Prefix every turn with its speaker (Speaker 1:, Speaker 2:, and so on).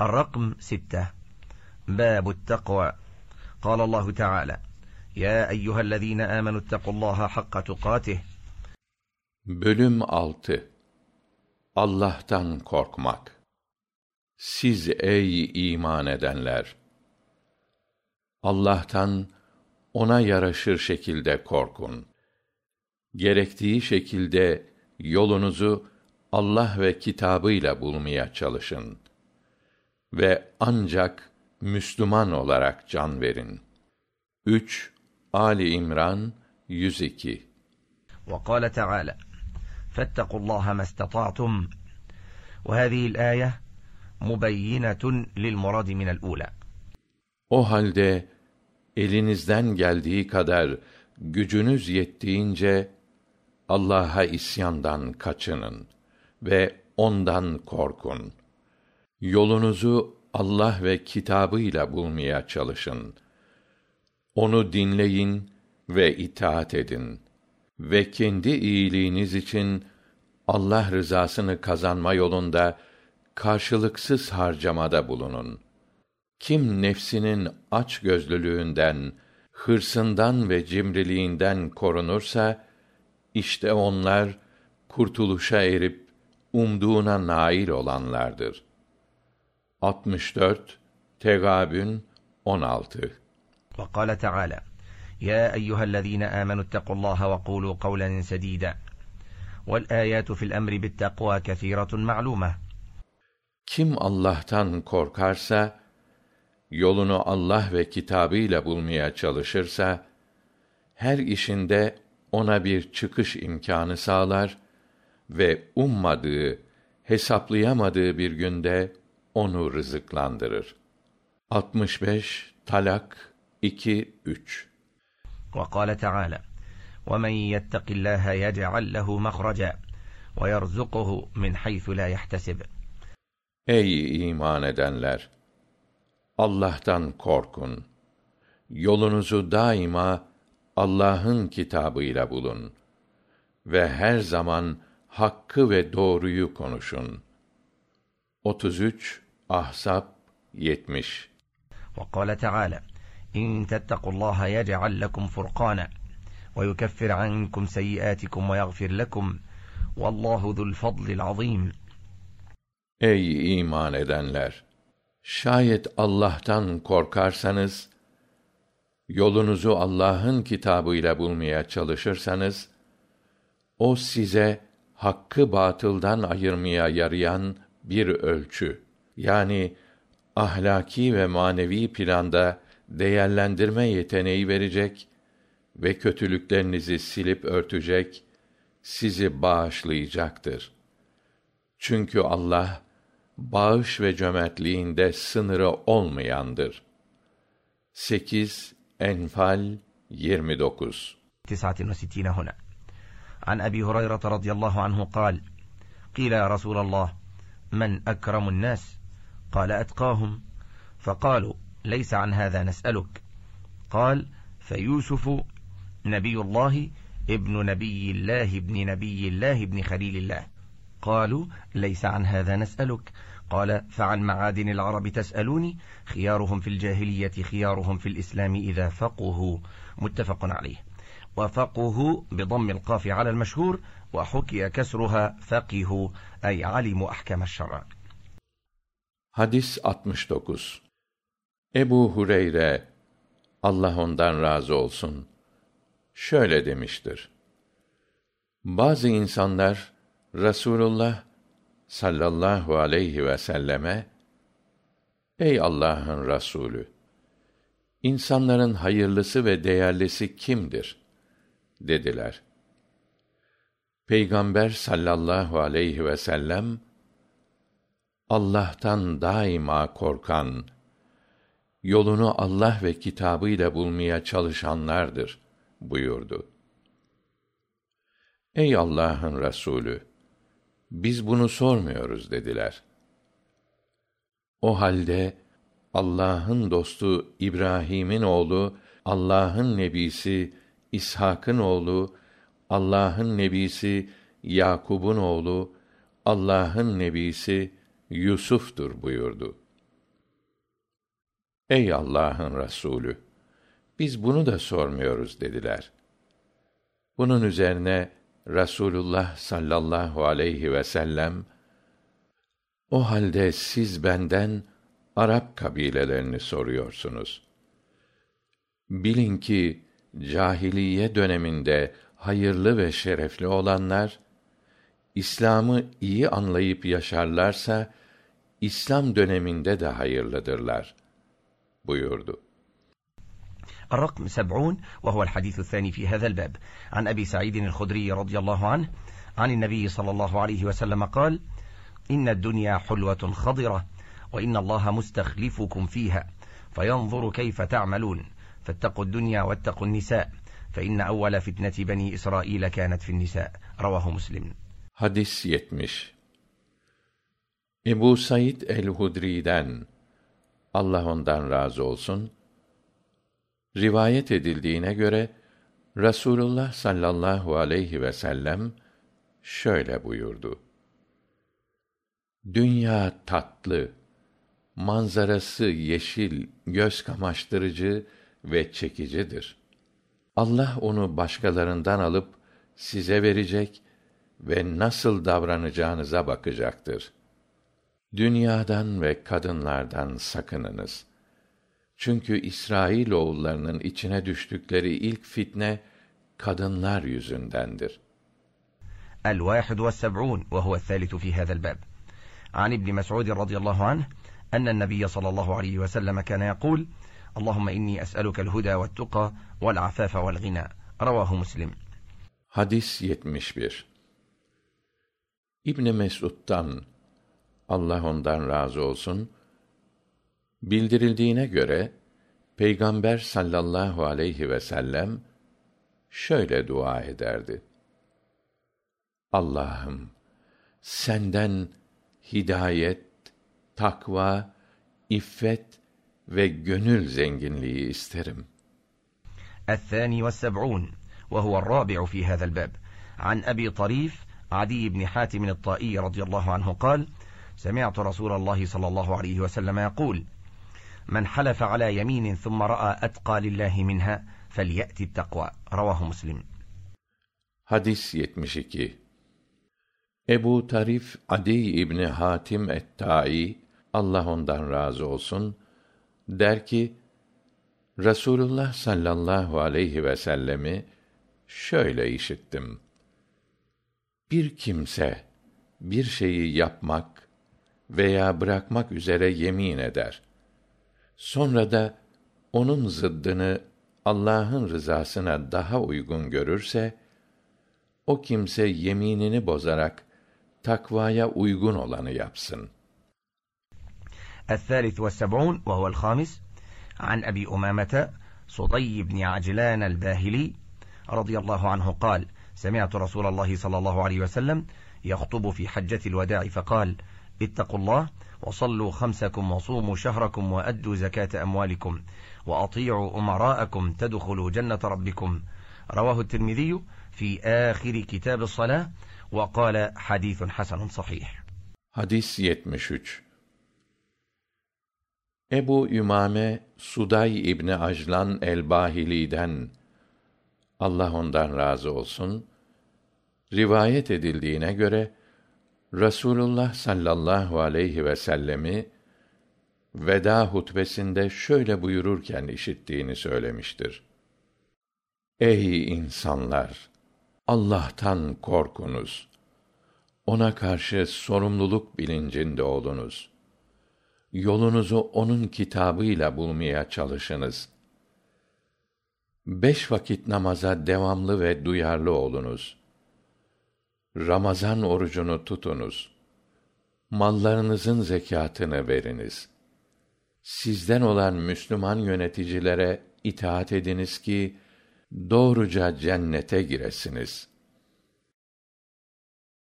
Speaker 1: الرقم ستة باب التقوى قال الله تعالى يا أيها الذين آمنوا اتقوا الله حق تقاته
Speaker 2: Bölüm 6 Allah'tan korkmak Siz ey iman edenler! Allah'tan ona yaraşır şekilde korkun. Gerektiği şekilde yolunuzu Allah ve kitabıyla bulmaya çalışın. Ve ancak Müslüman olarak can verin. 3 Ali İmran 102
Speaker 1: وقال تعالى فاتقوا الله ما استطعتم وهذه الآية مبينة للمراد من الأولى
Speaker 2: O halde elinizden geldiği kadar gücünüz yettiğince Allah'a isyandan kaçının ve ondan korkun. Yolunuzu Allah ve kitabıyla bulmaya çalışın. Onu dinleyin ve itaat edin ve kendi iyiliğiniz için Allah rızasını kazanma yolunda karşılıksız harcamada bulunun. Kim nefsinin aç gözlülüğünden, hırsından ve cimriliğinden korunursa, işte onlar kurtuluşa erip umduğuna nail olanlardır. 64 Tegabün 16
Speaker 1: وقال تعالى يا أيها الذين آمنوا اتقوا الله وقولوا قولا سديدا والآيات في الأمر بالتقوى كثيرة معلومة
Speaker 2: Kim Allah'tan korkarsa, yolunu Allah ve kitabıyla bulmaya çalışırsa, her işinde ona bir çıkış imkanı sağlar ve ummadığı, hesaplayamadığı bir günde onu rızıklandırır. 65 Talak 2 3
Speaker 1: وقال تعالى ومن يتق الله يجعل له مخرجا ويرزقه من حيث لا يحتسب
Speaker 2: Ey iman edenler! Allah'tan korkun. Yolunuzu daima Allah'ın kitabıyla bulun ve her zaman hakkı ve doğruyu konuşun. 33 Ahzab 70
Speaker 1: وقال تعالى إن تتقوا الله يجعل لكم فرقانا ويكفر عنكم سيئاتكم ويغفر لكم والله ذو الفضل العظيم
Speaker 2: Ey iman edenler! Şayet Allah'tan korkarsanız, yolunuzu Allah'ın kitabıyla bulmaya çalışırsanız, o size hakkı batıldan ayırmaya yarayan bir ölçü, yani ahlaki ve manevi planda değerlendirme yeteneği verecek ve kötülüklerinizi silip örtecek, sizi bağışlayacaktır. Çünkü Allah bağış ve cömertliğinde sınırı olmayandır. 8 Enfal 29
Speaker 1: 69 هنا عن أبي هريرة رضي الله عنه قال قيل يا رسول الله من أكرم الناس قال أتقاهم فقالوا ليس عن هذا نسألك قال فيوسف نبي الله ابن نبي الله ابن نبي الله ابن خليل الله قالوا ليس عن هذا نسألك قال فعن معادن العرب تسألوني خيارهم في الجاهلية خيارهم في الإسلام إذا فقهوا متفق عليه وفقه بضم القاف على المشهور وحكي كسرها فقهوا أي علموا أحكام الشرع
Speaker 2: Hadis 69 Ebu Hureyre Allah ondan razı olsun şöyle demiştir. Bazı insanlar Rasulullah sallallahu aleyhi ve selleme Ey Allah'ın Rasulü insanların hayırlısı ve değerlisi kimdir Dediler. Peygamber sallallahu aleyhi ve sellem Allah'tan daima korkan, yolunu Allah ve kitabıyla bulmaya çalışanlardır buyurdu. Ey Allah'ın Resulü, biz bunu sormuyoruz dediler. O halde Allah'ın dostu İbrahim'in oğlu, Allah'ın nebisi İshak'ın oğlu, Allah'ın nebisi Yakub'un oğlu, Allah'ın nebisi Yusuf'tur buyurdu. ey allah'ın rasulü biz bunu da sormuyoruz dediler bunun üzerine rasulullah sallallahu aleyhi vsellem o halde siz benden arap kabilelerini soruyorsunuz bilin ki cahiliye döneminde hayırlı ve şerefli olanlar İslam'ı iyi anlayıp yaşarlarsa İslam döneminde de hayırlıdırlar buyurdu.
Speaker 1: الرقم سبعون وهو الحديث الثاني في هذا الباب عن أبي سعيد الخدري رضي الله عنه عن النبي صلى الله عليه وسلم قال إن الدنيا حلوة خضرة وإن الله مستخلفكم فيها فينظر كيف تعملون فاتقوا الدنيا واتقوا النساء فإن أول فتنة بني إسرائيل كانت في النساء رواه مسلم
Speaker 2: Hadis 70 Ebu Said el-Hudri'den Allah ondan razı olsun rivayet edildiğine göre Rasulullah sallallahu aleyhi ve sellem şöyle buyurdu. Dünya tatlı, manzarası yeşil, göz kamaştırıcı ve çekicidir. Allah onu başkalarından alıp size verecek ve nasıl davranacağınıza bakacaktır. Dünyadan ve kadınlardan sakınınız. Çünkü İsrail oğullarının içine düştükleri ilk fitne kadınlar yüzündendir.
Speaker 1: الواحد والسبعون وهو الثالث في هذا الباب عن ابن مسعود رضي الله عنه أن النبي صلى الله عليه وسلم كان يقول اللهم إني أسألك الهدى والتقى والعفاف والغنى رواه مسلم
Speaker 2: Hadis 71 İbn Mesud'dan Allah ondan razı olsun bildirildiğine göre Peygamber sallallahu aleyhi ve sellem şöyle dua ederdi. Allah'ım senden hidayet, takva, iffet ve gönül zenginliği isterim.
Speaker 1: الثاني والسبعون وهو الرابع في هذا الباب عن أبي طريف عدي بن حاتم الطائي رضي الله عنه قال سمعت رسول الله صلى الله عليه وسلم يقول من حلف على يمين ثم رأى أتقى لله منها فليأتي التقوى رواه مسلم
Speaker 2: Hadis 72 Ebu Tarif Adi İbni Hatim et-Tai Allah ondan razı olsun der ki Rasulullah sallallahu aleyhi ve sellemi şöyle işittim. Bir kimse bir şeyi yapmak veya bırakmak üzere yemin eder. Sonra da onun zıddını Allah'ın rızasına daha uygun görürse o kimse yeminini bozarak takvaya uygun olanı yapsın.
Speaker 1: الثالث والسبعون وهو الخامس عن أبي أمامة صدي بن عجلان الباهلي رضي الله عنه قال سمعت رسول الله صلى الله عليه وسلم يخطب في حجة الوداع فقال اتقوا الله وصلوا خمسكم وصوموا شهركم وأدوا زكاة أموالكم وأطيعوا أمراءكم تدخلوا جنة ربكم رواه الترمذي في آخر كتاب الصلاة وقال حديث حسن صحيح
Speaker 2: Hadis 73 Ebu Ümame Suday İbni Ajlan el-Bahili'den Allah ondan razı olsun rivayet edildiğine göre Rasulullah sallallahu aleyhi ve sellemi veda hutbesinde şöyle buyururken işittiğini söylemiştir. Ey insanlar! Allah'tan korkunuz. Ona karşı sorumluluk bilincinde olunuz. Yolunuzu onun kitabıyla bulmaya çalışınız. Beş vakit namaza devamlı ve duyarlı olunuz. Ramazan orucunu tutunuz. Mallarınızın zekatını veriniz. Sizden olan Müslüman yöneticilere itaat ediniz ki doğruca cennete giresiniz.''